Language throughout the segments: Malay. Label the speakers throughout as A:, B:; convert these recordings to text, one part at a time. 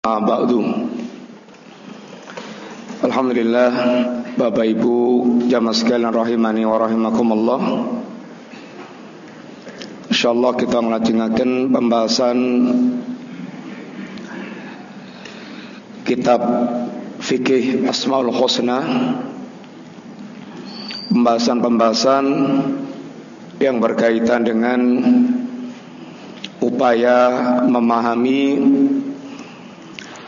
A: Ba'du Alhamdulillah Bapak Ibu Jamaah sekalian rahimani wa rahimakumullah. InsyaAllah kita melanjutkan pembahasan Kitab Fikih Asma'ul Husna. Pembahasan-pembahasan Yang berkaitan dengan Upaya memahami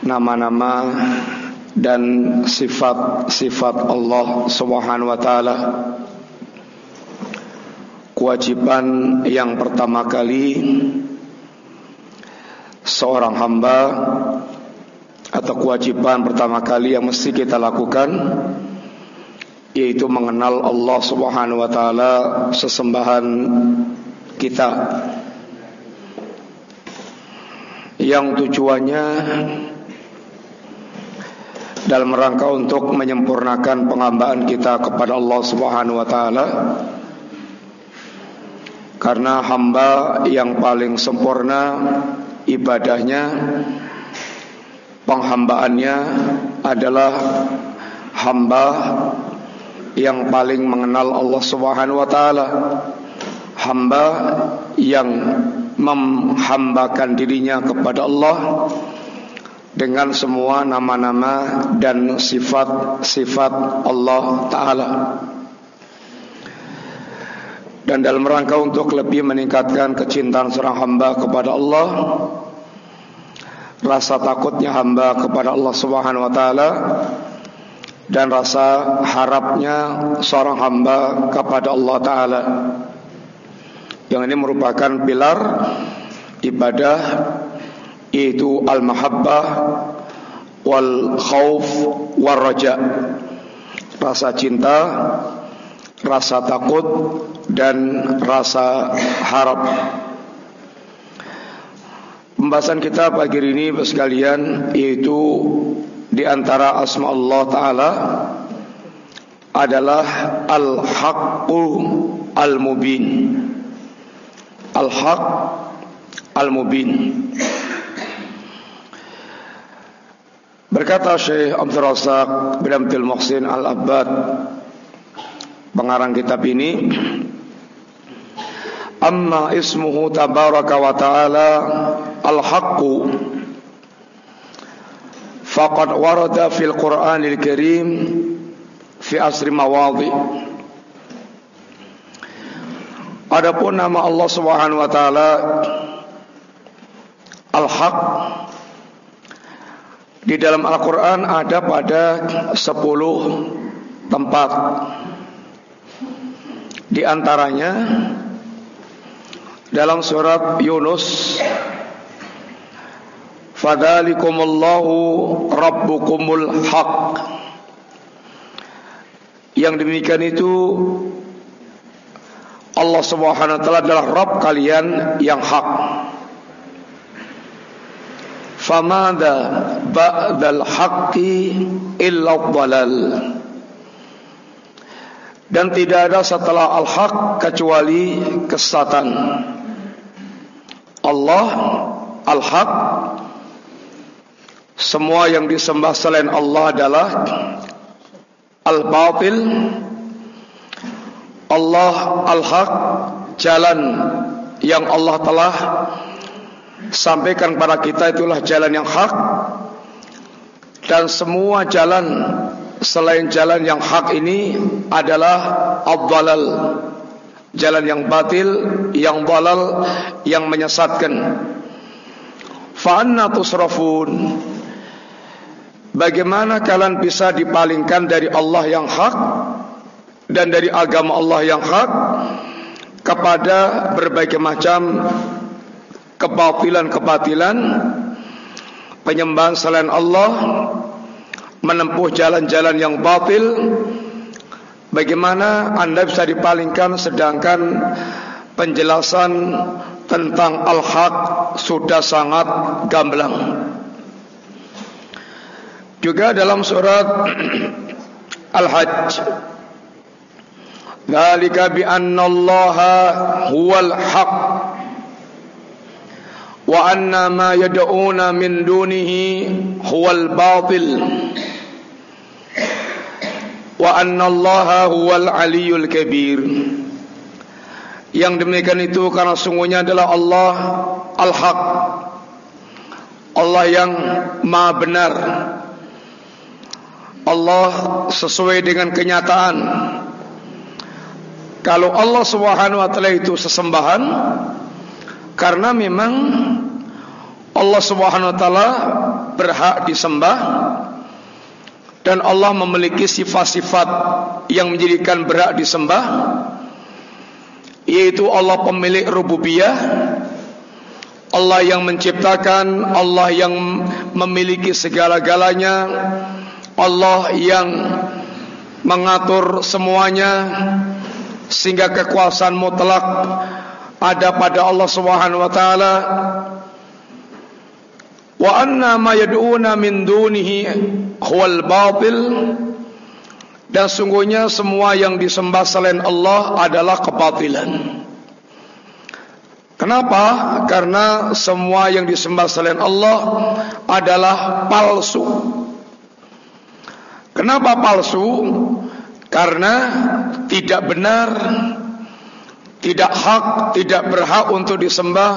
A: nama-nama dan sifat-sifat Allah Subhanahu wa taala. Kewajiban yang pertama kali seorang hamba atau kewajiban pertama kali yang mesti kita lakukan yaitu mengenal Allah Subhanahu wa taala sesembahan kita. Yang tujuannya dalam rangka untuk menyempurnakan penghambaan kita kepada Allah Subhanahu wa taala. Karena hamba yang paling sempurna ibadahnya penghambaannya adalah hamba yang paling mengenal Allah Subhanahu wa taala. Hamba yang menghambakan dirinya kepada Allah dengan semua nama-nama dan sifat-sifat Allah Ta'ala. Dan dalam rangka untuk lebih meningkatkan kecintaan seorang hamba kepada Allah rasa takutnya hamba kepada Allah Subhanahu Wa Ta'ala dan rasa harapnya seorang hamba kepada Allah Ta'ala. Yang ini merupakan pilar ibadah yaitu al-mahabbah wal khauf wal raja rasa cinta rasa takut dan rasa harap. Pembahasan kita pagi ini sekalian yaitu di antara asma Allah taala adalah al-haqqu al-mubin. Al-haq al-mubin Berkata Syekh Abdul Razak bin Abdul Muhsin Al-Abbad pengarang kitab ini Amma ismuhu tabaraka wa ta'ala al-haqqu faqad warada fil Qur'anil Karim fi asri mawadhi Adapun nama Allah Subhanahu wa taala Al-Haq di dalam Al-Quran ada pada sepuluh tempat. Di antaranya Dalam surat Yunus Fadalikumullahu Rabbukumul Haq. Yang demikian itu Allah Subhanahu wa taala adalah Rabb kalian yang hak. Famada ba'dal haqqi illa dhalal dan tidak ada setelah al-haq kecuali kesesatan Allah al-haq semua yang disembah selain Allah adalah al-batil. Allah al-haq jalan yang Allah telah sampaikan kepada kita itulah jalan yang hak dan semua jalan selain jalan yang hak ini adalah abdalal jalan yang batil yang dalal yang menyesatkan. Fa anna tusrafun. Bagaimana kalian bisa dipalingkan dari Allah yang hak dan dari agama Allah yang hak kepada berbagai macam kebatilan-kebatilan penyembahan selain Allah menempuh jalan-jalan yang batil bagaimana anda bisa dipalingkan sedangkan penjelasan tentang al-haq sudah sangat gamblang. Juga dalam surat al-hajj Dalika bi anna Allah huwal haqq wa anna ma yad'una min dunihi huwal batil. Wa anna allaha huwal aliyul kabir. Yang demikian itu karena sungguhnya adalah Allah al-haq. Allah yang maha benar. Allah sesuai dengan kenyataan. Kalau Allah Subhanahu wa taala itu sesembahan karena memang Allah Subhanahu wa taala berhak disembah dan Allah memiliki sifat-sifat yang menjadikan berhak disembah yaitu Allah pemilik rububiyah Allah yang menciptakan Allah yang memiliki segala-galanya Allah yang mengatur semuanya sehingga kekuasaan mutlak ada pada Allah Subhanahu wa taala wa anna ma yad'una min dunihi huwal batil dan sungguhnya semua yang disembah selain Allah adalah kebatilan Kenapa? Karena semua yang disembah selain Allah adalah palsu. Kenapa palsu? Karena tidak benar, tidak hak, tidak berhak untuk disembah.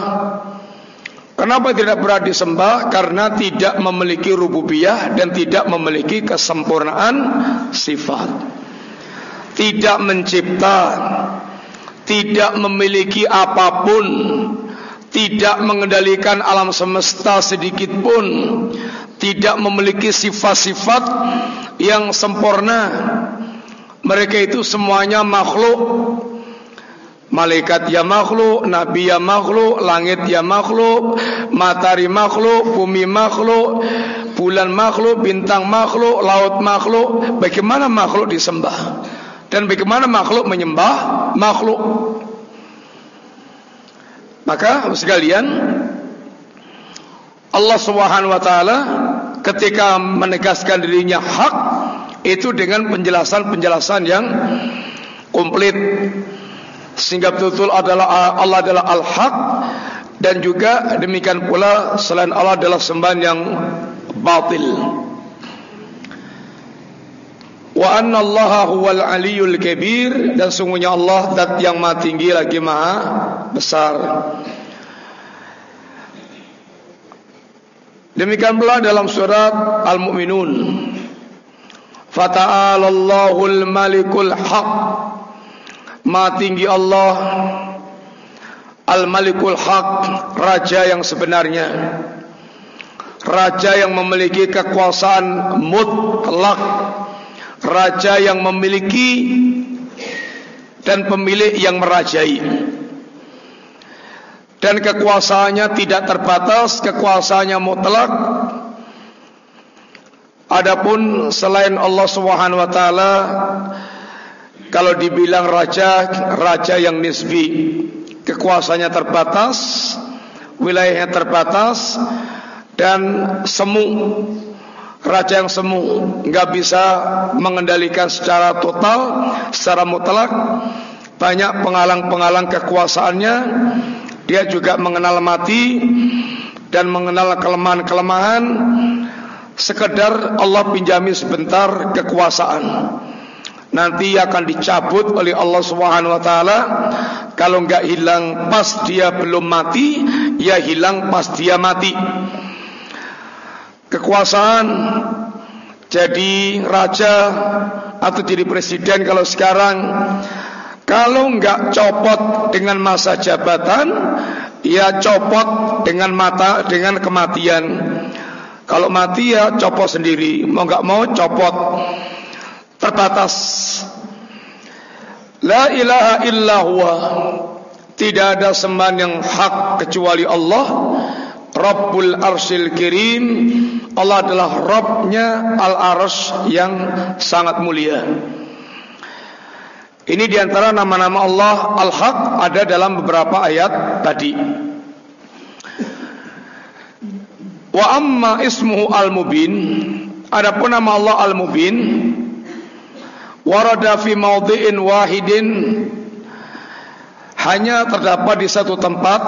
A: Kenapa tidak berhak disembah? Karena tidak memiliki rububiyah dan tidak memiliki kesempurnaan sifat. Tidak mencipta, tidak memiliki apa pun, tidak mengendalikan alam semesta sedikit pun, tidak memiliki sifat-sifat yang sempurna mereka itu semuanya makhluk Malaikat ya makhluk Nabi ya makhluk Langit ya makhluk Matahari makhluk Bumi makhluk Bulan makhluk Bintang makhluk Laut makhluk. Bagaimana makhluk disembah? Dan bagaimana makhluk menyembah makhluk? Maka sekalian Allah subhanahu wa ta'ala Ketika menegaskan dirinya hak itu dengan penjelasan-penjelasan yang komplit sehingga betul-betul adalah Allah adalah al-haq. Dan juga demikian pula selain Allah adalah sembahan yang batil. Wa anna Allah huwal aliyul kabir. Dan sungguhnya Allah zat yang maha tinggi lagi maha besar. Demikian pula dalam surat al-mu'minun. Fata'alallahul malikul haq Ma tinggi Allah Al-malikul haq Raja yang sebenarnya. Raja yang memiliki kekuasaan mutlak. Raja yang memiliki Dan pemilik yang merajai. Dan kekuasaannya tidak terbatas Kekuasaannya mutlak. Adapun selain Allah Subhanahu wa taala kalau dibilang raja raja yang nisbi kekuasaannya terbatas wilayahnya terbatas dan semu raja yang semu enggak bisa mengendalikan secara total secara mutlak banyak penghalang-penghalang kekuasaannya dia juga mengenal mati dan mengenal kelemahan-kelemahan sekedar Allah pinjami sebentar kekuasaan nanti akan dicabut oleh Allah Subhanahu wa taala. Kalau enggak hilang pas dia belum mati ya hilang pas dia mati. Kekuasaan jadi raja atau jadi presiden kalau sekarang kalau enggak copot dengan masa jabatan ya copot dengan mata dengan kematian. Kalau mati ya copot sendiri Mau enggak mau copot Terbatas. La ilaha illa huwa. Tidak ada sembahan yang hak kecuali Allah Rabbul arsil kirim. Allah adalah Rabbnya al-arsh yang sangat mulia. Ini diantara nama-nama Allah. Al-Haq ada dalam beberapa ayat tadi. Wa amma ismuhu al-mubin. Adapun nama Allah al-mubin Warada fi maudhi'in wahidin. Hanya terdapat di satu tempat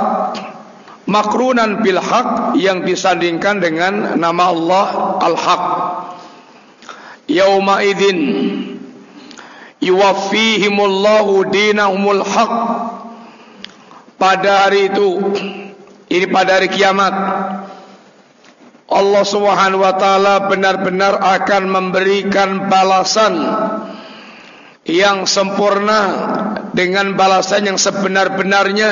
A: makrunan bil haq yang disandingkan dengan nama Allah al-haq. Yauma idzin yuwaffihimullahu dinahumul haq. Pada hari itu ini pada hari kiamat Allah Subhanahu wa taala benar-benar akan memberikan balasan yang sempurna dengan balasan yang sebenar-benarnya.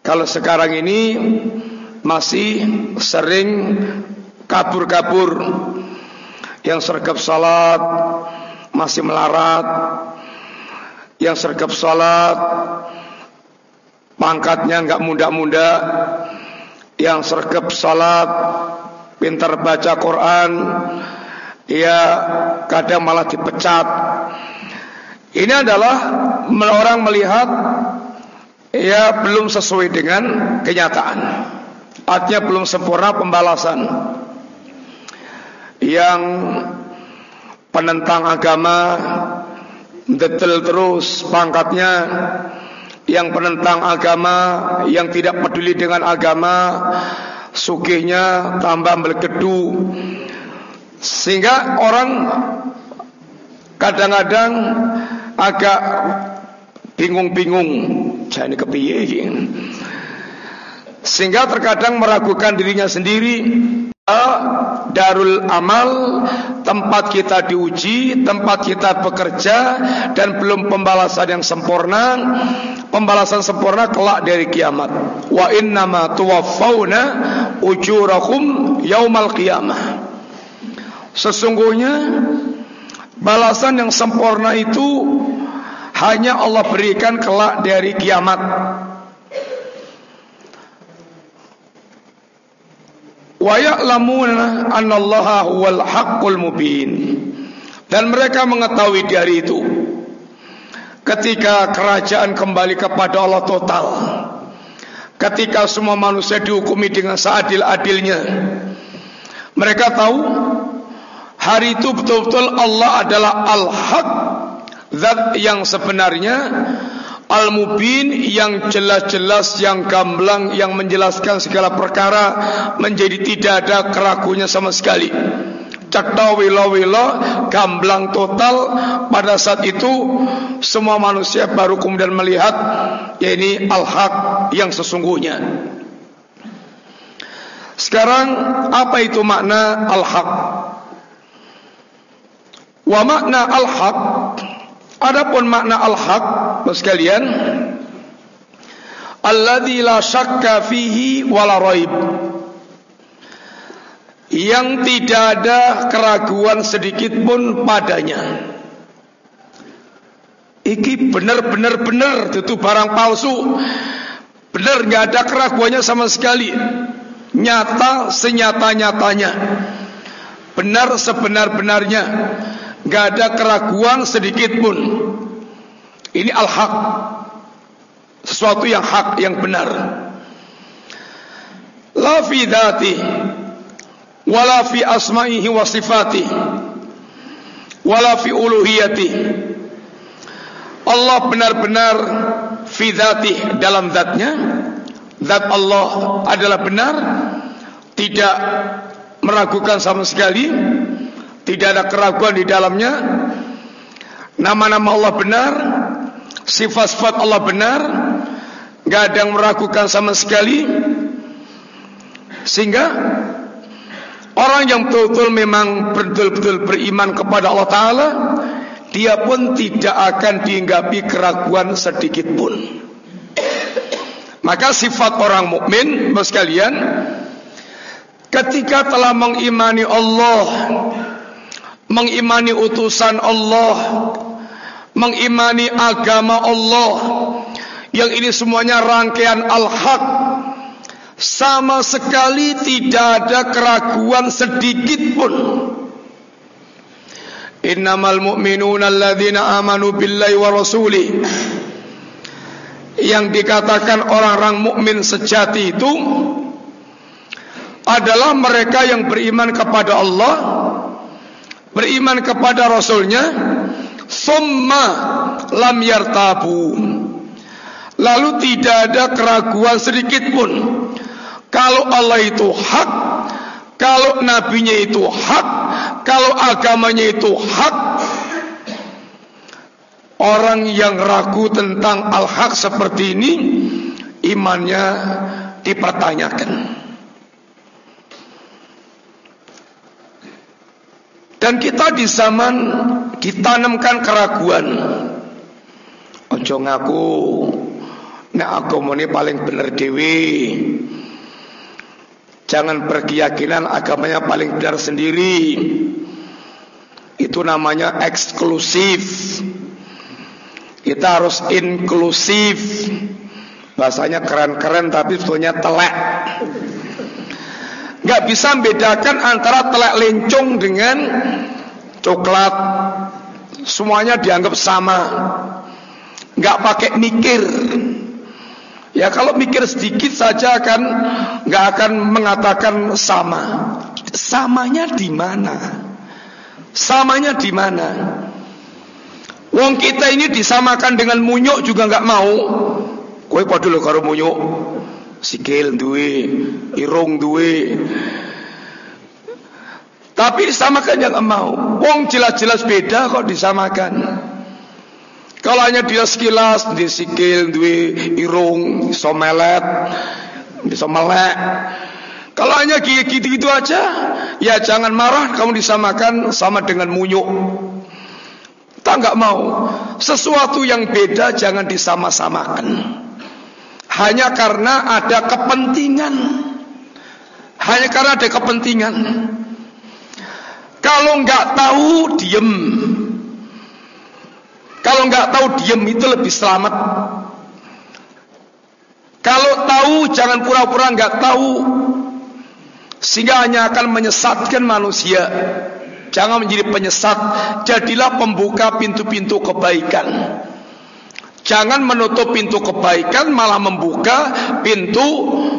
A: Kalau sekarang ini masih sering kabur-kabur yang sergap salat masih melarat yang sergap salat pangkatnya enggak muda-muda yang sergap salat, pintar baca Quran, ia kadang malah dipecat. Ini adalah orang melihat ia belum sesuai dengan kenyataan. Artinya belum sempurna pembalasan. Yang penentang agama detail terus pangkatnya yang penentang agama, yang tidak peduli dengan agama, sukihnya tambah melegedu. Sehingga orang kadang-kadang agak bingung-bingung, saya ini kepiye Sehingga terkadang meragukan dirinya sendiri darul amal tempat kita diuji tempat kita bekerja dan belum pembalasan yang sempurna. Pembalasan sempurna kelak dari kiamat. Wa innama tuwaffawna ujurakum yaumal qiyamah. Sesungguhnya balasan yang sempurna itu hanya Allah berikan kelak dari kiamat. Wa ya'lamuna anna Allah huwal haqqul mubin. Dan mereka mengetahui dari itu. Ketika kerajaan kembali kepada Allah total. Ketika semua manusia dihukumi dengan seadil-adilnya. Mereka tahu hari itu betul-betul Allah adalah al-haq zat yang sebenarnya Al-Mubin yang jelas-jelas yang gamblang yang menjelaskan segala perkara menjadi tidak ada keraguannya sama sekali. Cakta wilo-wilo gamblang total pada saat itu semua manusia baru kemudian melihat ya ini al-haq yang sesungguhnya. Sekarang apa itu makna al-haq? Wa makna al-haq. Adapun makna al-haq sekalian alladzi la syakka fihi wala raib. Yang tidak ada keraguan sedikit pun padanya. Iki benar-benar benar itu barang palsu. Benar enggak ada keraguannya sama sekali. Nyata senyata-nyatanya. Benar sebenar-benarnya Gak ada keraguan sedikit pun. Ini al-haq. Sesuatu yang hak, yang benar. La fi dhati. Wala fi asma'ihi wa sifati. Wala fi uluhiyati. Allah benar-benar fi dhati dalam zatnya. Zat Allah adalah benar. Tidak meragukan sama sekali. Tidak ada keraguan di dalamnya. Nama-nama Allah benar. Sifat-sifat Allah benar. Tidak ada yang meragukan sama sekali. Sehingga Orang yang betul-betul memang Betul-betul beriman kepada Allah Ta'ala Dia pun tidak akan Dihinggapi keraguan sedikit pun. Maka sifat orang mukmin, sekalian, ketika telah mengimani Allah mengimani utusan Allah, mengimani agama Allah, yang ini semuanya rangkaian al-haq, sama sekali tidak ada keraguan sedikit pun. Innamal mu'minuna alladhina amanu billahi wa rasulih. Yang dikatakan orang-orang mukmin sejati itu adalah mereka yang beriman kepada Allah beriman kepada rasulnya summa lam yartabu Lalu tidak ada keraguan sedikit pun kalau Allah itu hak, kalau nabinya itu hak, kalau agamanya itu hak. Orang yang ragu tentang al-haq seperti ini imannya dipertanyakan. Dan kita di zaman ditanamkan keraguan. Ojo ngaku agama ini paling benar dewi. Jangan berkeyakinan agamanya paling benar sendiri. Itu namanya eksklusif. Kita harus inklusif. Bahasanya keren-keren tapi sebetulnya telek. Gak bisa membedakan antara telek lencong dengan coklat. Semuanya dianggap sama. Gak pakai mikir. Ya kalau mikir sedikit saja akan nggak akan mengatakan sama. Samanya di mana? Samanya di mana? Wong kita ini disamakan dengan munyuk juga nggak mau. Kowe padha lho karo munyuk sikil duwe, irung duwe. Tapi disamakan yang mau. Wong jelas-jelas beda kok disamakan. Kalau hanya dia sekilas di sikil duwe irung iso melet, melek. Kalau hanya gitu-gitu aja, ya jangan marah kamu disamakan sama dengan munyuk. Tak nggak mau. Sesuatu yang beda jangan disama-samakan hanya karena ada kepentingan. Hanya karena ada kepentingan. Kalau nggak tahu diem. Kalau nggak tahu diem itu lebih selamat. Kalau tahu jangan pura-pura nggak tahu. Sehingga hanya akan menyesatkan manusia. Jangan menjadi penyesat. Jadilah pembuka pintu-pintu kebaikan. Jangan menutup pintu kebaikan malah membuka pintu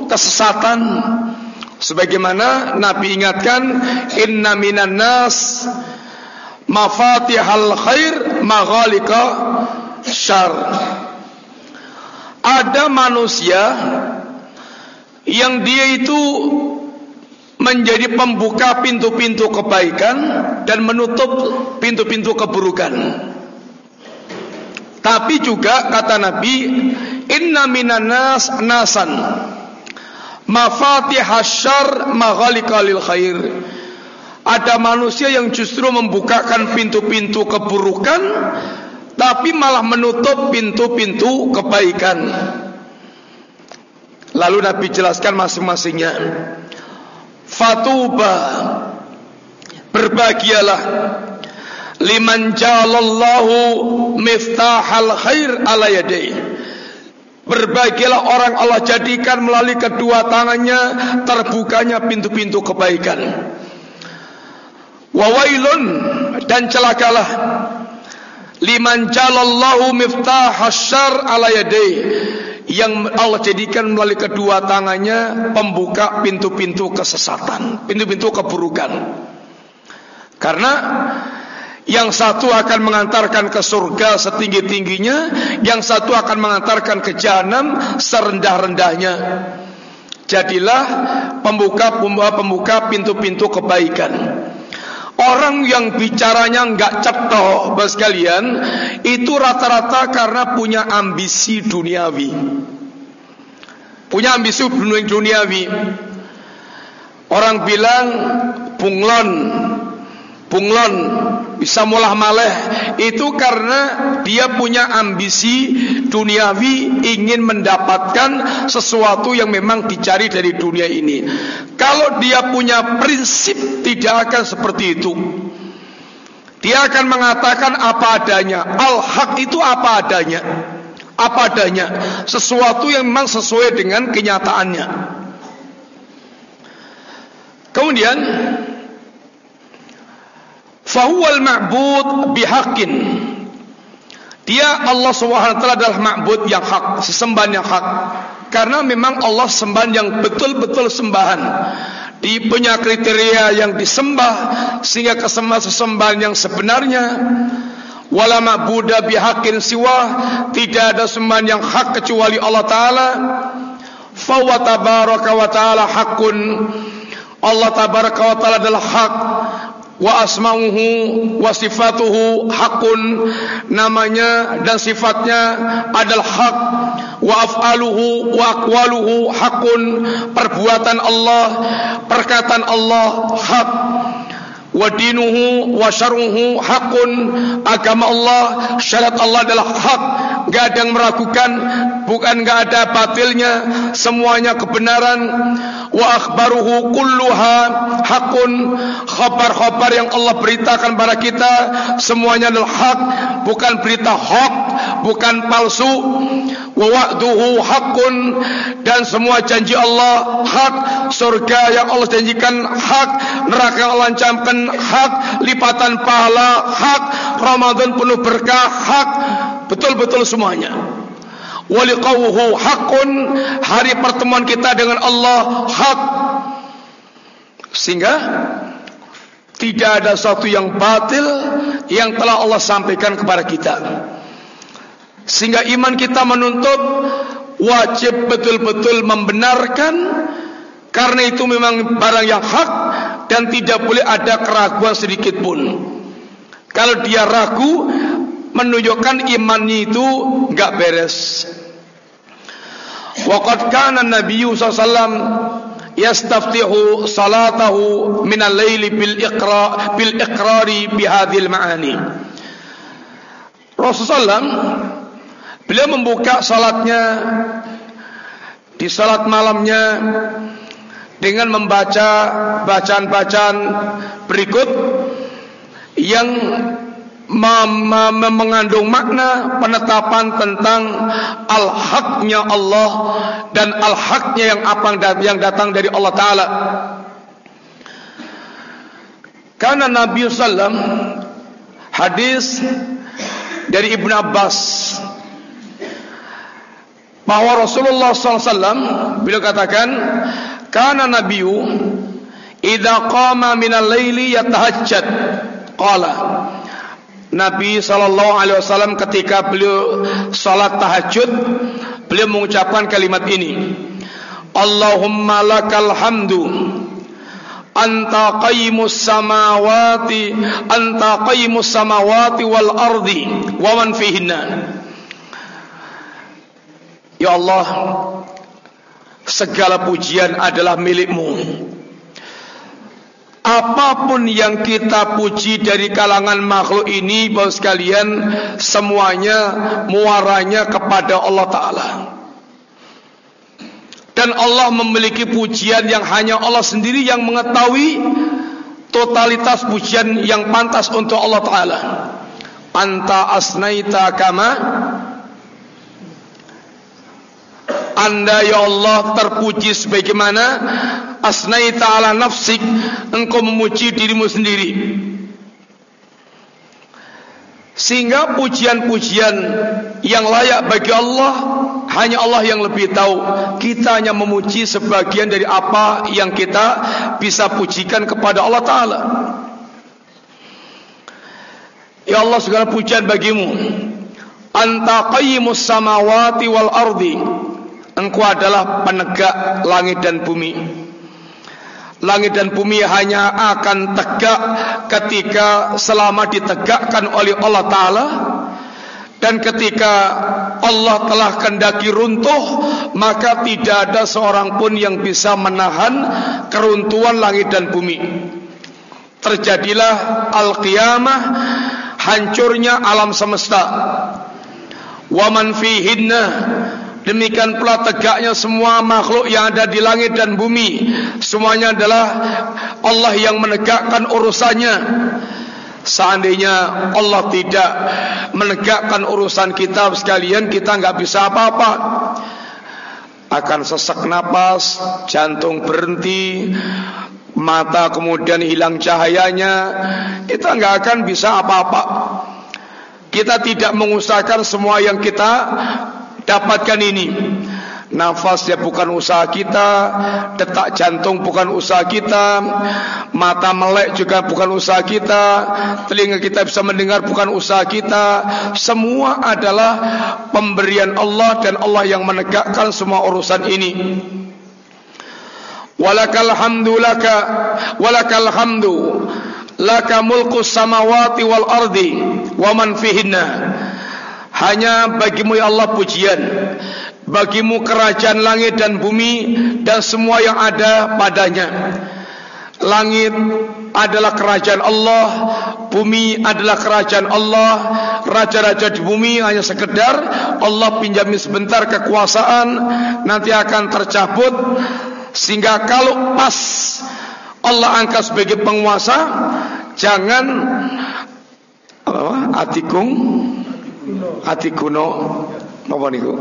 A: kesesatan. Sebagaimana Nabi ingatkan inna minan nas mafatihal khair maghalika syar. Ada manusia yang dia itu menjadi pembuka pintu-pintu kebaikan dan menutup pintu-pintu keburukan. Tapi juga kata Nabi, inna minan nas nasan mafatihashar maghalikalil khair. Ada manusia yang justru membukakan pintu-pintu keburukan tapi malah menutup pintu-pintu kebaikan. Lalu Nabi jelaskan masing-masingnya. Fatuba berbahagialah liman jalallahu miftahal khair ala yadai Berbahagialah orang Allah jadikan melalui kedua tangannya terbukanya pintu-pintu kebaikan. Wawailun dan celakalah liman jalallahu miftahashar ala yadai yang Allah jadikan melalui kedua tangannya pembuka pintu-pintu kesesatan, pintu-pintu keburukan. Karena yang satu akan mengantarkan ke surga setinggi-tingginya, yang satu akan mengantarkan ke jahanam serendah-rendahnya. Jadilah pembuka-pembuka pintu-pintu kebaikan. Orang yang bicaranya enggak cetok, bos kalian, itu rata-rata karena punya ambisi duniawi. Punya ambisi duniawi. Orang bilang bunglon, bunglon bisa mulah maleh itu karena dia punya ambisi duniawi ingin mendapatkan sesuatu yang memang dicari dari dunia ini. Kalau dia punya prinsip tidak akan seperti itu. Dia akan mengatakan apa adanya. Al-haq itu apa adanya. Apa adanya. Sesuatu yang memang sesuai dengan kenyataannya. Kemudian fahuwal ma'bud bihaqqin dia Allah SWT adalah ma'bud yang hak sesembahan yang hak. Karena memang Allah sembahan yang betul-betul sembahan. Di punya kriteria yang disembah sehingga kesembahan sesembahan yang sebenarnya. Wala ma'budu bihaqqin siwa tidak ada sembahan yang hak kecuali Allah taala. Fa wa tabaraka wa taala haqqun. Allah tabaraka wa taala adalah hak wa asma'uhu wa sifatuhu haqqun. Namanya dan sifatnya adalah hak. Wa af'aluhu wa aqwaluhu haqqun. Perbuatan Allah perkataan Allah hak wa dinuhu wa syar'uhu haqqun agama Allah syariat Allah adalah hak. Enggak ada yang meragukan bukan enggak ada batilnya. Semuanya kebenaran. Wa akhbaruhu kulluha haqqun khabar-khabar yang Allah beritakan kepada kita semuanya adalah hak. Bukan berita hoax bukan palsu. Wa wa'duhu haqqun dan semua janji Allah hak. Surga yang Allah janjikan hak. Neraka yang Allah hak lipatan pahala hak Ramadan penuh berkah hak. Betul-betul semuanya. Waliqauhu haqqun hari pertemuan kita dengan Allah hak. Sehingga tidak ada sesuatu yang batil yang telah Allah sampaikan kepada kita. Sehingga iman kita menuntut wajib betul-betul membenarkan. Karena itu memang barang yang hak dan tidak boleh ada keraguan sedikit pun. Kalau dia ragu menunjukkan imannya itu enggak beres. Waqad kana Nabi sallallahu yastaftihu salatahu min al-laili bil iqra bil iqrari bi hadhil ma'ani. Rasulullah beliau membuka salatnya di salat malamnya dengan membaca bacaan-bacaan berikut yang mengandung makna penetapan tentang al-haknya Allah dan al-haknya yang apa yang datang dari Allah Taala. Karena Nabi Sallam hadis dari Ibn Abbas bahwa Rasulullah SAW beliau katakan karena Nabi idza qama min al-laili yatahajjad. Qala Nabi wasallam ketika beliau salat tahajud beliau mengucapkan kalimat ini Allahumma lakal hamdu anta qayyimus samawati anta qayyimus samawati wal ardi wa man fihinna Ya Allah segala pujian adalah milikmu. Apapun yang kita puji dari kalangan makhluk ini Bapak sekalian Semuanya muaranya kepada Allah Ta'ala. Dan Allah memiliki pujian yang hanya Allah sendiri yang mengetahui Totalitas pujian yang pantas untuk Allah Ta'ala. Anta asnaita kama Anda ya Allah terpuji sebagaimana asnaita ala nafsik engkau memuji dirimu sendiri. Sehingga pujian-pujian yang layak bagi Allah hanya Allah yang lebih tahu. Kita hanya memuji sebagian dari apa yang kita bisa pujikan kepada Allah Ta'ala. Ya Allah segala pujian bagimu. Anta qayyimus samawati wal ardi Engkau adalah penegak langit dan bumi. Langit dan bumi hanya akan tegak ketika selama ditegakkan oleh Allah Ta'ala. Dan ketika Allah telah kendaki runtuh Maka tidak ada seorang pun yang bisa menahan keruntuhan langit dan bumi. Terjadilah Al-Qiyamah Hancurnya alam semesta. Waman fihinna Demikian pula tegaknya semua makhluk yang ada di langit dan bumi. Semuanya adalah Allah yang menegakkan urusannya. Seandainya Allah tidak menegakkan urusan kita sekalian Kita enggak bisa apa-apa. Akan sesak napas, jantung berhenti Mata kemudian hilang cahayanya Kita enggak akan bisa apa-apa. Kita tidak mengusahakan semua yang kita dapatkan ini. Nafas ya bukan usaha kita Detak jantung bukan usaha kita Mata melek juga bukan usaha kita Telinga kita bisa mendengar bukan usaha kita. Semua adalah pemberian Allah Dan Allah yang menegakkan semua urusan ini. Walakal hamdu laka Walakal hamdu Laka mulku samawati wal ardi Wa man fihinna Hanya bagimu ya Allah pujian. Bagimu kerajaan langit dan bumi dan semua yang ada padanya. Langit adalah kerajaan Allah, bumi adalah kerajaan Allah, raja-raja di bumi hanya sekedar. Allah pinjami sebentar kekuasaan nanti akan tercabut. Sehingga kalau pas Allah angkat sebagai penguasa jangan apa atikung atikuno apa niku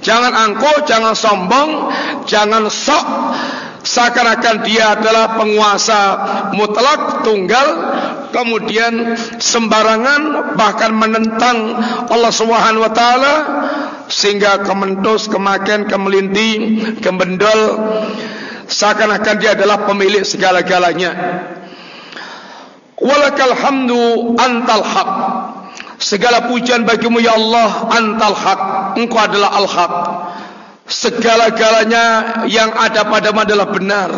A: Jangan angkuh, jangan sombong, jangan sok seakan-akan dia adalah penguasa mutlak tunggal kemudian sembarangan bahkan menentang Allah Subhanahu wa taala sehingga kementus, kemakan, kemelinti, kembendol seakan-akan dia adalah pemilik segala-galanya. Walakal hamdu antal haq. Segala pujian bagimu ya Allah antal haq Engkau adalah al haq Segala-galanya yang ada padamu adalah benar.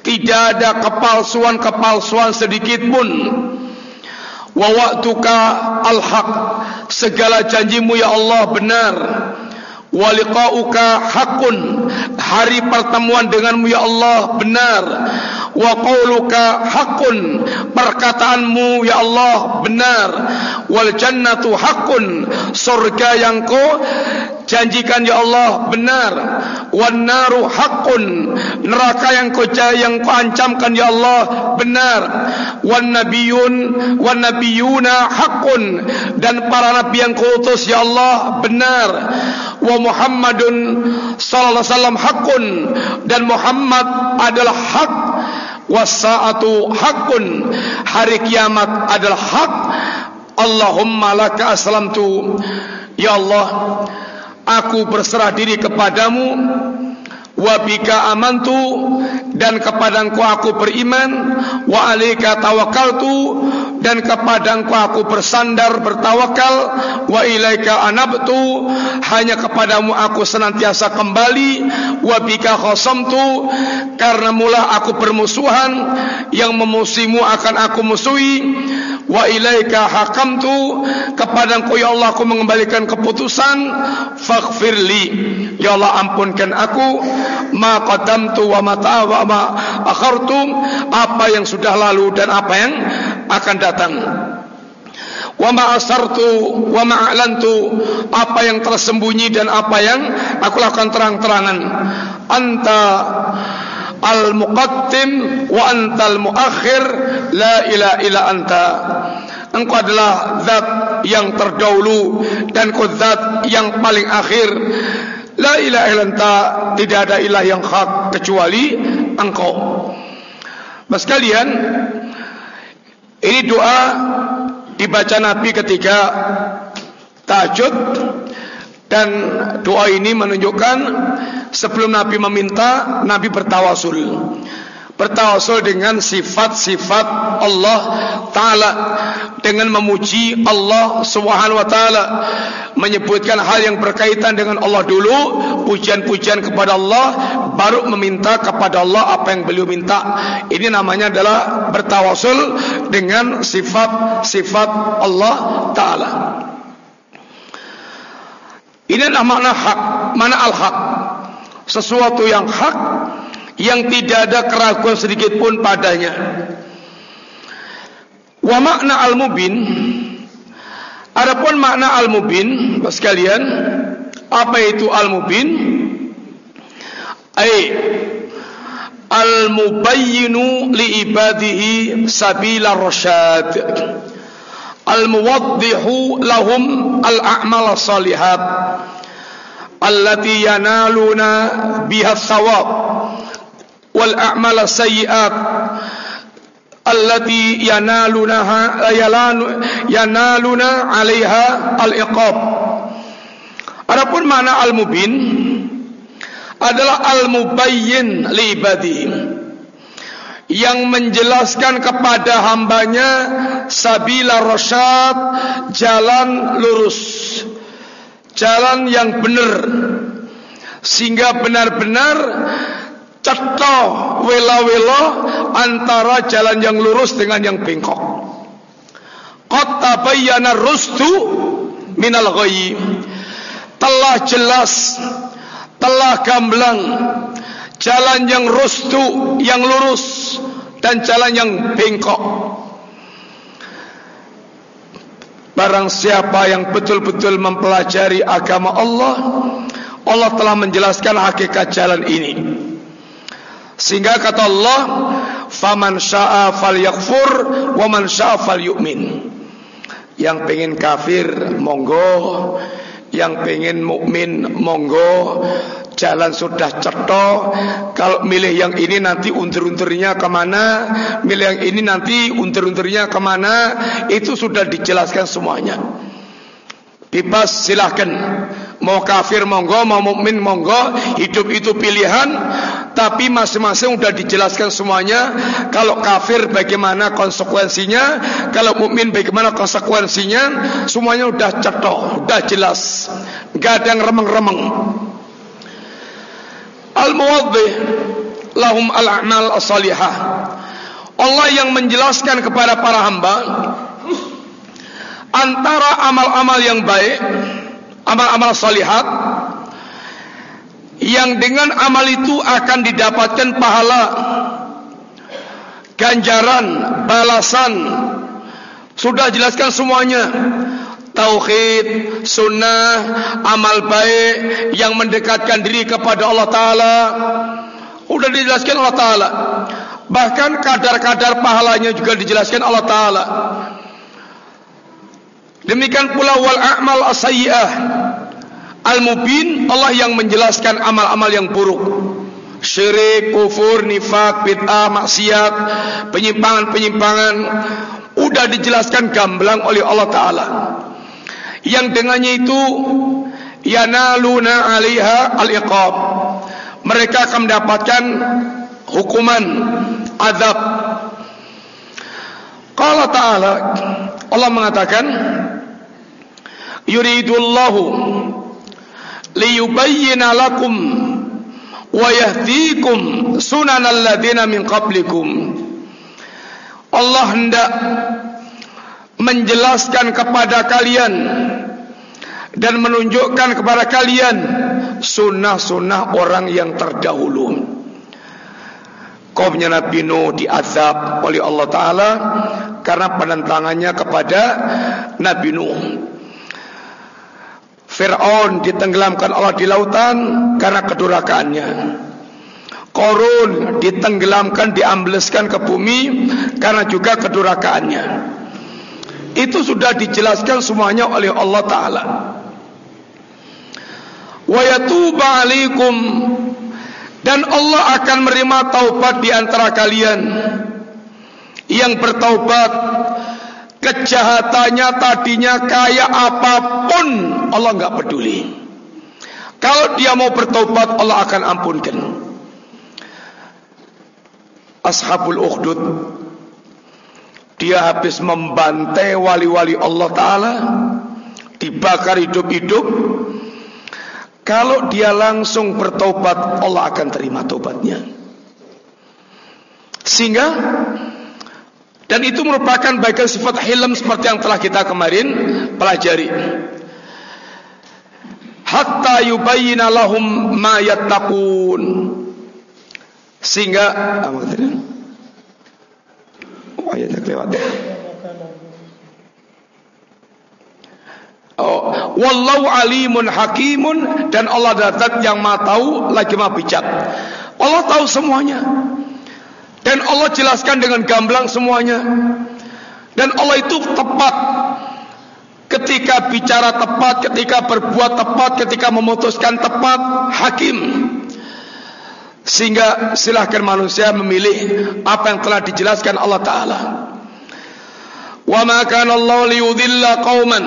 A: Tidak ada kepalsuan-kepalsuan sedikit pun. Wa waktuka al haq Segala janjimu ya Allah benar. Wa liqa'uka haqqun. Hari pertemuan denganmu ya Allah benar wa qauluka haqqun. Perkataanmu ya Allah benar. Wal jannatu haqqun. Surga yang kau janjikan ya Allah benar. Wan naru haqqun. Neraka yang kau yang kau ancamkan ya Allah benar. Wan nabiyun wan nabiyuna haqqun. Dan para nabi yang kau utus ya Allah benar wa Muhammadun sallallahu alaihi wasallam haqqun. Dan Muhammad adalah hak. Wasaatu hakun hari kiamat adalah hak. Allahumma laka aslamtu. Ya Allah aku berserah diri kepadamu wa bika amantu dan kepada engkau aku beriman. Wa alaika tawakkaltu dan kepada engkau aku bersandar bertawakal. Wa ilaika anabtu hanya kepadamu aku senantiasa kembali. Wa bika khasamtu karena mula aku bermusuhan yang memusimu akan aku musuhi. Wa ilaika hakamtu kepada engkau ya Allah aku mengembalikan keputusan. Faghfirli ya Allah ampunkan aku ma qadamtu wa ma wa ma akhartu apa yang sudah lalu dan apa yang akan datang. Wa ma asartu wa ma a'lantu. Apa yang tersembunyi dan apa yang aku lakukan terang-terangan. Anta al muqaddim wa anta al muakhir la ilaha illa anta. Engkau adalah zat yang terdahulu dan kau zat yang paling akhir la ilaha illa anta tidak ada ilah yang hak kecuali engkau. Mas kalian ini doa dibaca Nabi ketika tahajud dan doa ini menunjukkan sebelum Nabi meminta Nabi bertawasul bertawasul dengan sifat-sifat Allah taala dengan memuji Allah Subhanahu wa taala menyebutkan hal yang berkaitan dengan Allah dulu pujian-pujian kepada Allah baru meminta kepada Allah apa yang beliau minta. Ini namanya adalah bertawasul dengan sifat-sifat Allah taala. Ini adalah makna hak mana al-haq. Sesuatu yang hak yang tidak ada keraguan sedikit pun padanya. Wa makna al-mubin adapun makna al-mubin sekalian apa itu al-mubin? Ai al-mubayyinu li ibadihi sabila rasyad. Al-muwaddihu lahum al-a'mal salihat allati yanaluna biha thawab wal a'mal sayyi'at allati yanalunaha yalanu yanaluna 'alaiha al-iqab. Adapun mana al-mubin adalah al-mubayyin li ibadihim yang menjelaskan kepada hambanya sabila rasyad jalan lurus jalan yang benar sehingga benar-benar cetha wela-wela antara jalan yang lurus dengan yang bengkok. Qad tabayyana rusdu minal ghayy telah jelas telah gamblang jalan yang rustu yang lurus dan jalan yang bengkok. Barang siapa yang betul-betul mempelajari agama Allah Allah telah menjelaskan hakikat jalan ini sehingga kata Allah faman syaa falyakfur wa man syaa falyu'min. Yang pengen kafir monggo. Yang pengen mukmin monggo. Jalan sudah cetha kalau milih yang ini nanti untur-unturnya ke mana? Milih yang ini nanti untur-unturnya ke mana? Itu sudah dijelaskan semuanya. Bebas silahkan mau kafir monggo mau mukmin monggo hidup itu pilihan. Tapi masing-masing sudah dijelaskan semuanya. Kalau kafir bagaimana konsekuensinya? Kalau mukmin bagaimana konsekuensinya? Semuanya sudah cetok sudah jelas. Enggak ada yang remeng-remeng. Al-muwaddih lahum al-a'mal as-salihah. Allah yang menjelaskan kepada para hamba antara amal-amal yang baik, amal-amal salihat yang dengan amal itu akan didapatkan pahala, ganjaran, balasan. Sudah jelaskan semuanya. Tauhid, sunnah, amal baik yang mendekatkan diri kepada Allah Ta'ala. Sudah dijelaskan Allah Ta'ala. Bahkan kadar-kadar pahalanya juga dijelaskan Allah Ta'ala. Demikian pula wal a'mal as-sayyi'ah. Al-mubin Allah yang menjelaskan amal-amal yang buruk. Syirik, kufur, nifak, bid'ah, maksiat, penyimpangan-penyimpangan sudah dijelaskan gamblang oleh Allah taala. Yang dengannya itu yanaluna 'alaiha al-iqab. Mereka akan mendapatkan hukuman azab. Qala ta'ala Allah mengatakan yuridullahu liyubayyana lakum wa yahdikum sunanal ladina min qablikum Allah hendak menjelaskan kepada kalian dan menunjukkan kepada kalian sunnah-sunnah orang yang terdahulu. Kaumnya Nabi Nuh diazab oleh Allah Ta'ala karena penentangannya kepada Nabi Nuh. Fir'aun ditenggelamkan Allah di lautan karena kedurakaannya. Korun ditenggelamkan, diambleskan ke bumi karena juga kedurakaannya. Itu sudah dijelaskan semuanya oleh Allah Ta'ala. Wa yatuba alaikum dan Allah akan menerima taubat di antara kalian yang bertaubat kejahatannya tadinya kaya apapun Allah enggak peduli. Kalau dia mau bertobat Allah akan ampunkan. Ashabul Ukhdud dia habis membantai wali-wali Allah taala dibakar hidup-hidup kalau dia langsung bertobat Allah akan terima tobatnya sehingga dan itu merupakan bagian sifat hilm seperti yang telah kita kemarin pelajari. Hatta yubayyina lahum ma yattaqun. Sehingga apa tadi? Oh, ayatnya kelewat ya. Oh, wallahu alimun hakimun dan Allah datat yang maha tahu lagi maha bijak. Allah tahu semuanya. Dan Allah jelaskan dengan gamblang semuanya. Dan Allah itu tepat ketika bicara tepat, ketika berbuat tepat, ketika memutuskan tepat, hakim. Sehingga silahkan manusia memilih apa yang telah dijelaskan Allah Ta'ala. Wa ma kana Allah liyudhilla qauman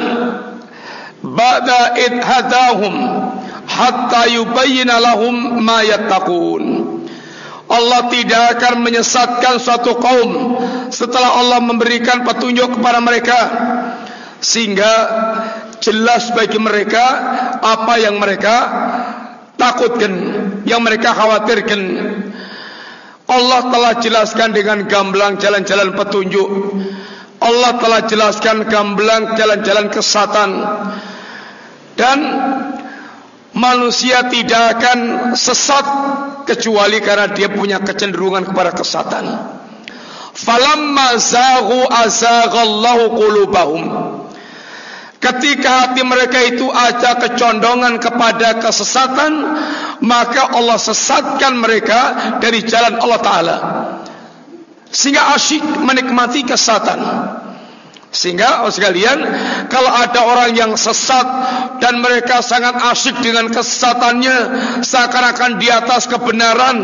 A: ba'da id hatta yubayyana lahum ma yattaqun Allah tidak akan menyesatkan suatu kaum setelah Allah memberikan petunjuk kepada mereka. Sehingga jelas bagi mereka apa yang mereka takutkan yang mereka khawatirkan. Allah telah jelaskan dengan gamblang jalan-jalan petunjuk. Allah telah jelaskan gamblang jalan-jalan kesatan dan manusia tidak akan sesat kecuali karena dia punya kecenderungan kepada kesatan. Falamma zaghu azaghallahu qulubahum. Ketika hati mereka itu ada kecondongan kepada kesesatan, maka Allah sesatkan mereka dari jalan Allah Taala. Sehingga asyik menikmati kesesatan. Sehingga oh sekalian Kalau ada orang yang sesat Dan mereka sangat asyik dengan kesesatannya Seakan-akan di atas kebenaran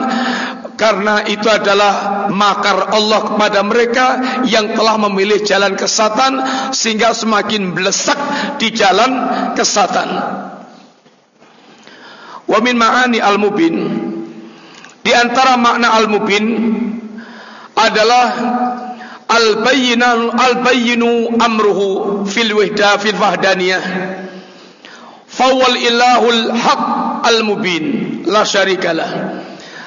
A: Karena itu adalah makar Allah kepada mereka Yang telah memilih jalan kesatan Sehingga semakin belesak di jalan kesatan. Wa min ma'ani al-mubin. Di antara makna al-mubin Adalah al-bayyinu al-bayyinu amruhu fil wahda fil wahdaniyah. Fawal ilahul haq al-mubin. La syarikalah.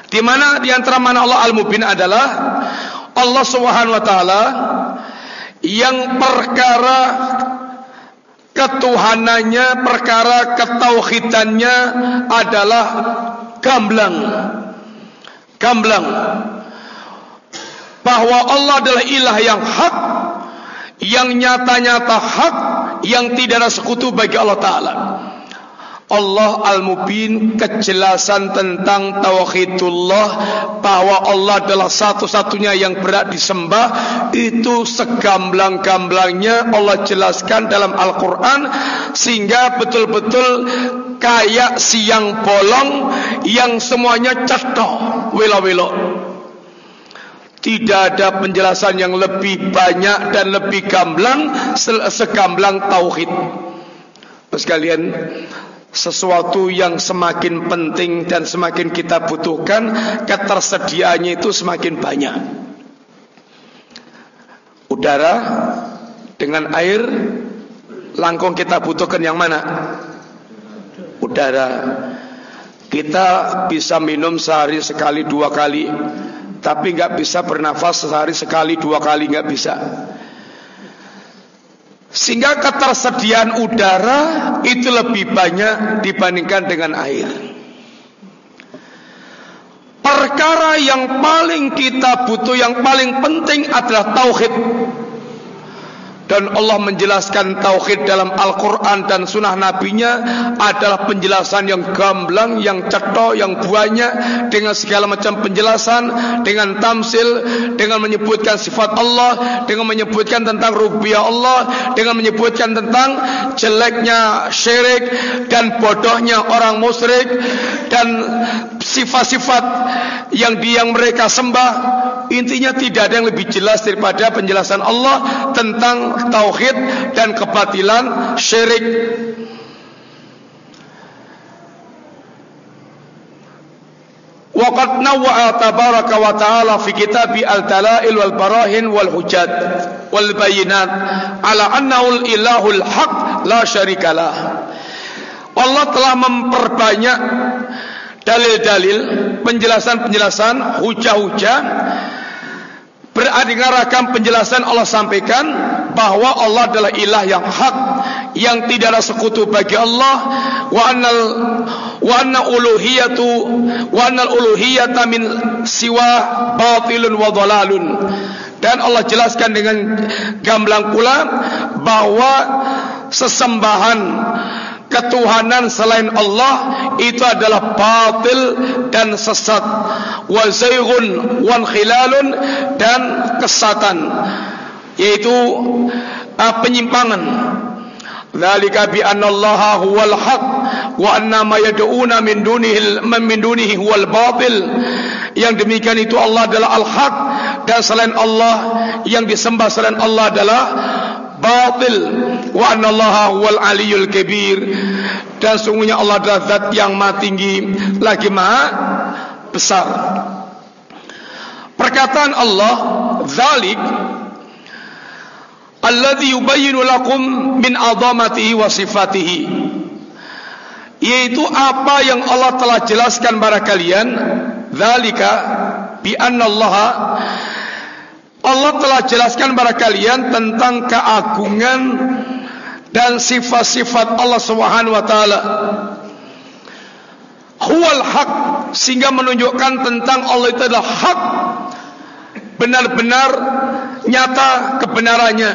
A: Di mana di antara mana Allah al-mubin adalah Allah Subhanahu wa taala yang perkara ketuhanannya perkara ketauhidannya adalah gamblang. Gamblang bahwa Allah adalah ilah yang hak yang nyata-nyata hak yang tidak ada sekutu bagi Allah taala. Allah Al-Mubin kejelasan tentang tauhidullah bahwa Allah adalah satu-satunya yang berat disembah itu segamblang-gamblangnya Allah jelaskan dalam Al-Quran sehingga betul-betul kayak siang bolong yang semuanya cetok welo-welo tidak ada penjelasan yang lebih banyak dan lebih gamblang segamblang tauhid. Sekalian sesuatu yang semakin penting dan semakin kita butuhkan ketersediaannya itu semakin banyak. Udara dengan air langkung kita butuhkan yang mana? Udara. Kita bisa minum sehari sekali dua kali tapi nggak bisa bernafas sehari sekali dua kali nggak bisa. Sehingga ketersediaan udara itu lebih banyak dibandingkan dengan air. Perkara yang paling kita butuh, yang paling penting adalah tauhid dan Allah menjelaskan tauhid dalam Al-Quran dan sunnah nabinya adalah penjelasan yang gamblang, yang cetok, yang banyak dengan segala macam penjelasan, dengan tamsil, dengan menyebutkan sifat Allah, dengan menyebutkan tentang rubiah Allah, dengan menyebutkan tentang jeleknya syirik dan bodohnya orang musyrik dan sifat-sifat yang dia mereka sembah. Intinya tidak ada yang lebih jelas daripada penjelasan Allah tentang tauhid dan kebatilan syirik. Waqad nawwa'a tabaraka wa ta'ala fi kitabi al-dalail wal barahin wal hujjat wal bayinat ala annahu al-ilahul haq la syarikalah. Allah telah memperbanyak dalil-dalil, penjelasan-penjelasan, hujah-hujah beraneka penjelasan Allah sampaikan bahwa Allah adalah ilah yang hak yang tidak ada sekutu bagi Allah. Wa annal wa anna uluhiyatu wa annal uluhiyata min siwa batilun wa dhalalun. Dan Allah jelaskan dengan gamblang pula bahwa sesembahan ketuhanan selain Allah itu adalah batil dan sesat. Wa zayghun wa khilalun dan kesatan yaitu uh, penyimpangan. Dzalika bi anna Allah huwal haq wa anna ma yad'una min dunihi min dunihi huwal batil. Yang demikian itu Allah adalah al-haq dan selain Allah yang disembah selain Allah adalah batil. Wa anallaha wal aliyul kabir. Dan sungguhnya Allah adalah zat yang maha tinggi lagi maha besar. Perkataan Allah zalik alladhi yubayyinu lakum min azamatihi wa sifatihi. Yaitu apa yang Allah telah jelaskan kepada kalian. Zalika bi anna Allah Allah telah jelaskan kepada kalian tentang keagungan dan sifat-sifat Allah Subhanahu wa taala. Huwal haq sehingga menunjukkan tentang Allah itu adalah hak benar-benar nyata kebenarannya.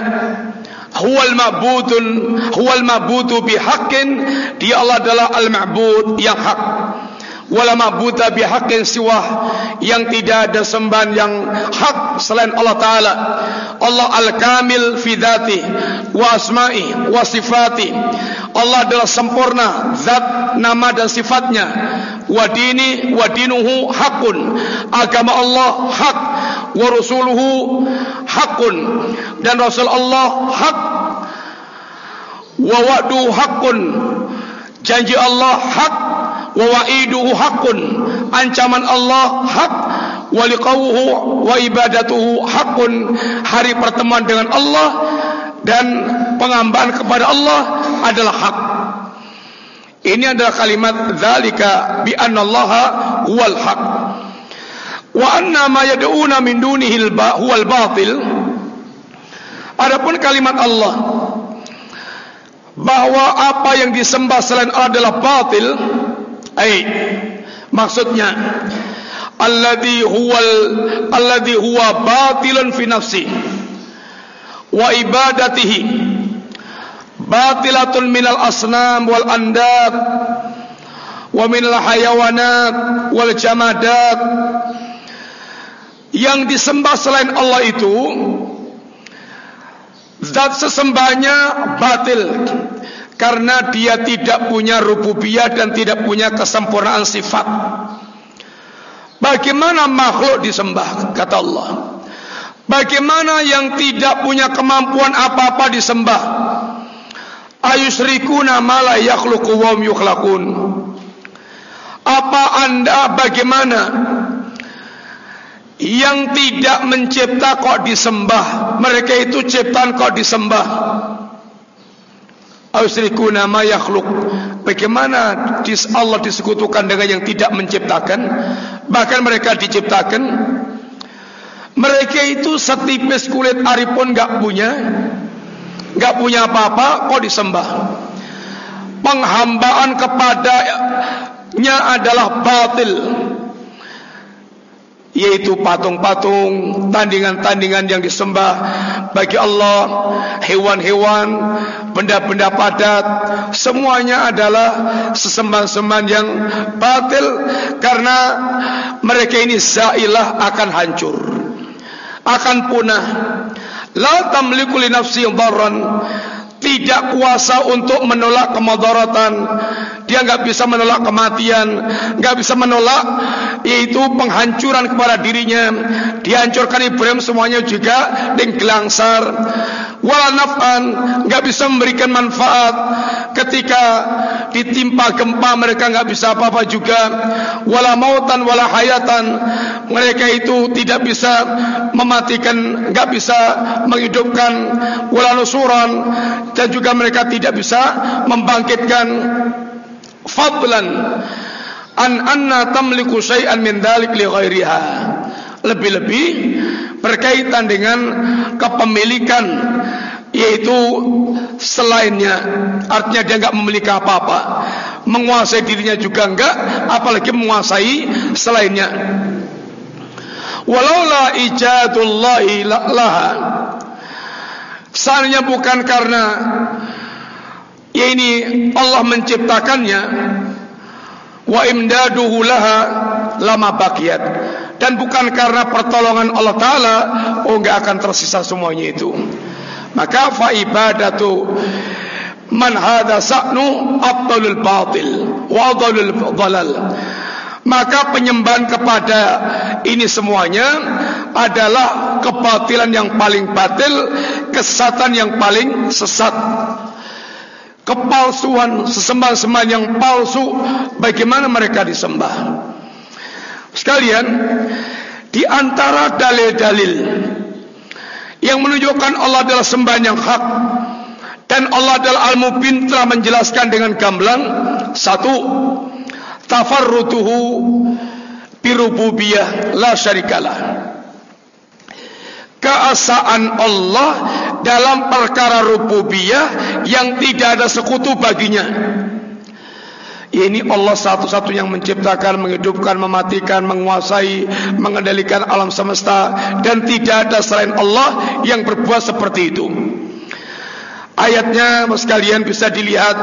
A: Huwal ma'budun huwal ma'budu bihaqqin dia Allah adalah al-ma'bud yang hak. Wala ma'budu bihaqqin siwa yang tidak ada sembahan yang hak selain Allah taala. Allah al-kamil fi dzati wa asma'i wa sifati. Allah adalah sempurna zat nama dan sifatnya. Wa dini wa dinuhu haqqun agama Allah hak wa rasuluhu haqqun. Dan rasul Allah hak wa wa'du haqqun. Janji Allah hak wa wa'iduhu haqqun. Ancaman Allah hak wa liqawuhu wa ibadatuhu haqqun. Hari pertemuan dengan Allah dan pengambahan kepada Allah adalah hak ini adalah kalimat zalika bi annallaha huwal haq wa anna ma yad'una min dunihi huwal batil adapun kalimat Allah bahwa apa yang disembah selain Allah adalah batil ai maksudnya alladhi huwal alladhi huwa batilun fi nafsi wa ibadatihi batilatun minal asnam wal andad wa minal hayawanat wal jamadat yang disembah selain Allah itu zat sesembahnya batil. Karena dia tidak punya rububiyah dan tidak punya kesempurnaan sifat. Bagaimana makhluk disembah kata Allah? Bagaimana yang tidak punya kemampuan apa-apa disembah? Ayusrikuna ma la yakhluqu wa yukhlaqun. Apa anda bagaimana yang tidak mencipta kok disembah. Mereka itu ciptaan kok disembah. Ayusrikuna ma yakhluq. Bagaimana Allah disekutukan dengan yang tidak menciptakan? Bahkan mereka diciptakan. Mereka itu setipis kulit ari pun enggak punya. Enggak punya apa-apa kok disembah. Penghambaan kepadanya adalah batil yaitu patung-patung tandingan-tandingan yang disembah bagi Allah hewan-hewan benda-benda padat semuanya adalah sesembahan-sembahan yang batil karena mereka ini zailah akan hancur akan punah. La tamliku li nafsi dharran tidak kuasa untuk menolak kemudaratan dia enggak bisa menolak kematian enggak bisa menolak yaitu penghancuran kepada dirinya. Dihancurkan Ibrahim semuanya juga dengan gelangsar. Wala naf'an enggak bisa memberikan manfaat. Ketika ditimpa gempa mereka enggak bisa apa-apa juga. Wala mautan wala hayatan mereka itu tidak bisa mematikan enggak bisa menghidupkan. Wala nusuran dan juga mereka tidak bisa membangkitkan fadlan an anna tamliku syai'an min dhalik li ghairiha. Lebih-lebih berkaitan dengan kepemilikan yaitu selainnya. Artinya dia enggak memiliki apa-apa. Menguasai dirinya juga enggak apalagi menguasai selainnya. Walaula ijadullahi laha Seandainya bukan karena ya ini Allah menciptakannya. Wa imdaduhu laha lama baqiyat. Dan bukan karena pertolongan Allah taala oh enggak akan tersisa semuanya itu. Maka fa ibadatu man hadha sa'nu afdalul batil wa dhalal maka penyembahan kepada ini semuanya adalah kebatilan yang paling batil kesesatan yang paling sesat. Kepalsuan sesembahan-sembahan yang palsu bagaimana mereka disembah? Sekalian di antara dalil-dalil yang menunjukkan Allah adalah sembahan yang hak dan Allah adalah Al-Mubin telah menjelaskan dengan gamblang satu tafarrutuhu birububiyah la syarikalah keasaan Allah dalam perkara rububiyah yang tidak ada sekutu baginya ini Allah satu-satu yang menciptakan, menghidupkan, mematikan, menguasai, mengendalikan alam semesta dan tidak ada selain Allah yang berbuat seperti itu. Ayatnya sekalian bisa dilihat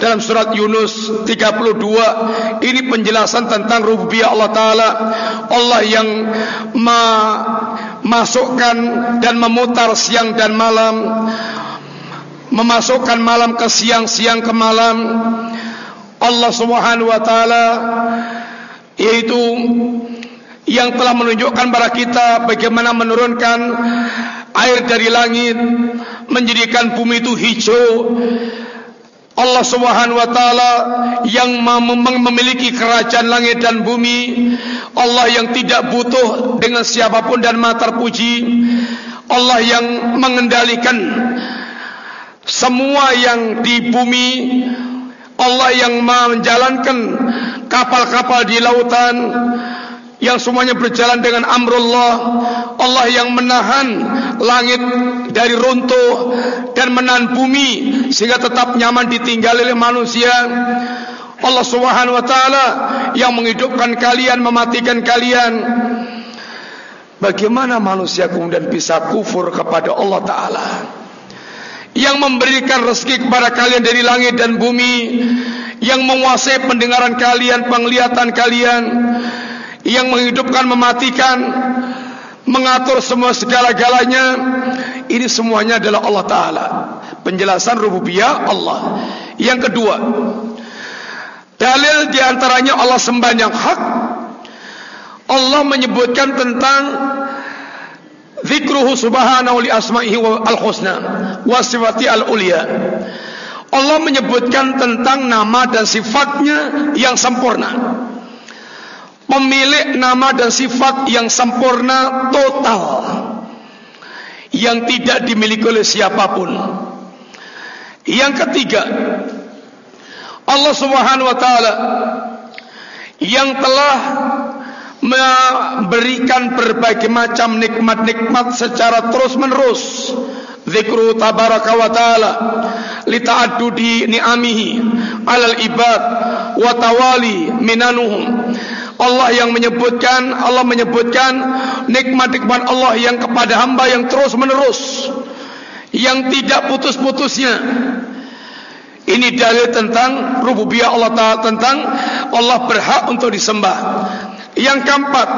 A: dalam surat Yunus 32. Ini penjelasan tentang rububiyah Allah Ta'ala. Allah yang memasukkan dan memutar siang dan malam. Memasukkan malam ke siang, siang ke malam. Allah Subhanahu Wa Ta'ala yaitu yang telah menunjukkan kepada kita bagaimana menurunkan air dari langit menjadikan bumi itu hijau. Allah Subhanahu wa taala yang memiliki kerajaan langit dan bumi Allah yang tidak butuh dengan siapapun dan maha terpuji Allah yang mengendalikan semua yang di bumi Allah yang menjalankan kapal-kapal di lautan yang semuanya berjalan dengan amrullah. Allah yang menahan langit dari runtuh dan menahan bumi sehingga tetap nyaman ditinggal oleh manusia. Allah subhanahu wa ta'ala yang menghidupkan kalian mematikan kalian. Bagaimana manusia kemudian bisa kufur kepada Allah ta'ala? Yang memberikan rezeki kepada kalian dari langit dan bumi. Yang menguasai pendengaran kalian penglihatan kalian yang menghidupkan mematikan mengatur semua segala-galanya ini semuanya adalah Allah taala. Penjelasan rububiyah Allah. Yang kedua dalil diantaranya Allah sembah yang hak. Allah menyebutkan tentang zikruhu subhanahu li asma'ihi al husna wa sifati al ulia Allah menyebutkan tentang nama dan sifatnya yang sempurna pemilik nama dan sifat yang sempurna total yang tidak dimiliki oleh siapapun. Yang ketiga, Allah Subhanahu wa taala yang telah memberikan berbagai macam nikmat-nikmat secara terus-menerus. Zikru tabaraka wa ta'ala Lita'adudi ni'amihi Alal ibad Wa tawali minanuhum Allah yang menyebutkan Allah menyebutkan nikmat-nikmat Allah yang kepada hamba yang terus menerus yang tidak putus-putusnya. Ini dalil tentang rububiyah Allah Taala tentang Allah berhak untuk disembah. Yang keempat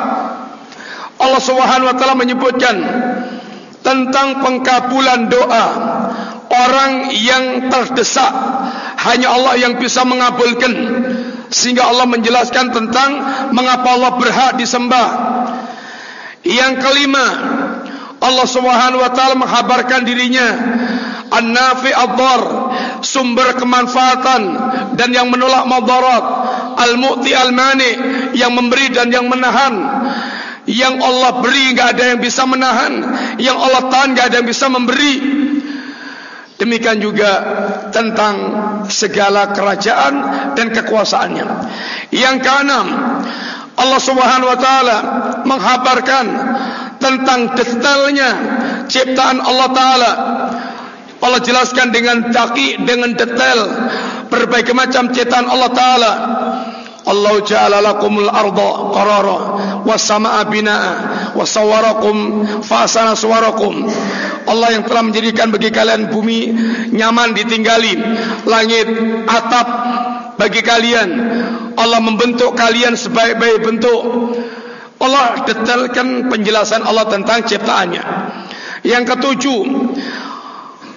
A: Allah Subhanahu wa taala menyebutkan tentang pengkabulan doa orang yang terdesak hanya Allah yang bisa mengabulkan sehingga Allah menjelaskan tentang mengapa Allah berhak disembah. Yang kelima, Allah Subhanahu wa taala menghabarkan dirinya An-Nafi Ad-Dar, sumber kemanfaatan dan yang menolak madarat, Al-Mu'ti Al-Mani, yang memberi dan yang menahan. Yang Allah beri enggak ada yang bisa menahan, yang Allah tahan enggak ada yang bisa memberi. Demikian juga tentang segala kerajaan dan kekuasaannya. Yang keenam, Allah Subhanahu wa taala menghabarkan tentang detailnya ciptaan Allah taala. Allah jelaskan dengan daki dengan detail berbagai macam ciptaan Allah taala. Allah ja'ala lakumul arda qarara was samaa binaa wa sawwarakum fa asana suwarakum. Allah yang telah menjadikan bagi kalian bumi nyaman ditinggali langit atap bagi kalian. Allah membentuk kalian sebaik-baik bentuk. Allah detailkan penjelasan Allah tentang ciptaannya. Yang ketujuh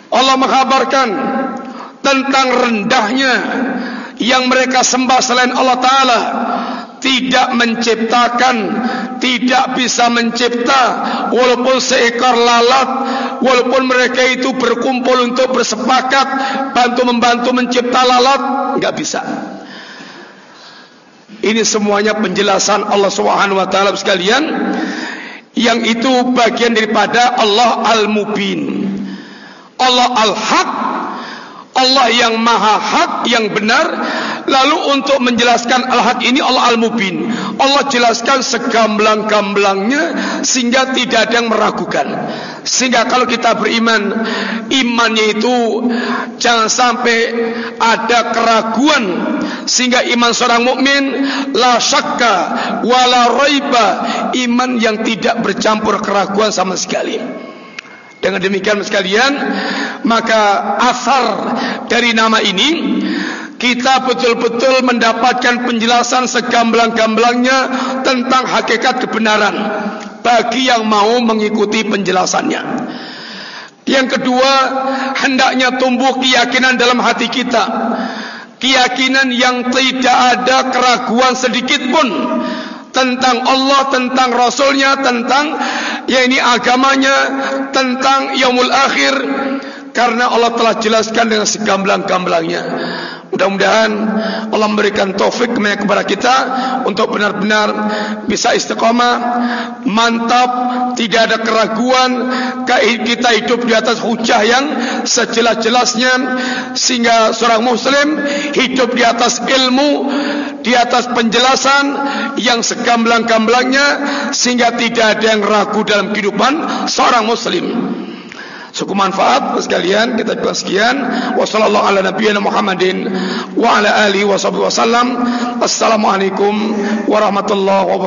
A: Allah menghabarkan tentang rendahnya yang mereka sembah selain Allah Ta'ala tidak menciptakan tidak bisa mencipta walaupun seekor lalat walaupun mereka itu berkumpul untuk bersepakat bantu membantu mencipta lalat enggak bisa. Ini semuanya penjelasan Allah taala sekalian. Yang itu bagian daripada Allah Al-Mubin. Allah Al-Haq Allah yang maha hak yang benar. Lalu untuk menjelaskan Al-Haq ini Allah Al-Mubin. Allah jelaskan segamblang-gamblangnya sehingga tidak ada yang meragukan. Sehingga kalau kita beriman imannya itu jangan sampai ada keraguan. Sehingga iman seorang mukmin la syakka wala raiba iman yang tidak bercampur keraguan sama sekali dengan demikian sekalian maka asar dari nama ini kita betul-betul mendapatkan penjelasan segamblang-gamblangnya tentang hakikat kebenaran bagi yang mau mengikuti penjelasannya. Yang kedua, hendaknya tumbuh keyakinan dalam hati kita. Keyakinan yang tidak ada keraguan sedikit pun tentang Allah, tentang Rasulnya, tentang ya ini agamanya, tentang yaumul akhir. Karena Allah telah jelaskan dengan segamblang-gamblangnya. Mudah-mudahan Allah memberikan taufik kepada kita untuk benar-benar bisa istiqamah, mantap, tidak ada keraguan, kita hidup di atas hujah yang sejelas-jelasnya sehingga seorang muslim hidup di atas ilmu, di atas penjelasan yang segamblang-gamblangnya sehingga tidak ada yang ragu dalam kehidupan seorang muslim. Cukup manfaat sekalian kita buat sekian. Wassallallahu ala nabiyina Muhammadin wa ala alihi wasallam. Assalamualaikum warahmatullahi wabarakatuh.